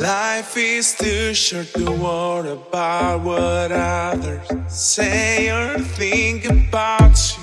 Life is too short to worry about what others say or think about you.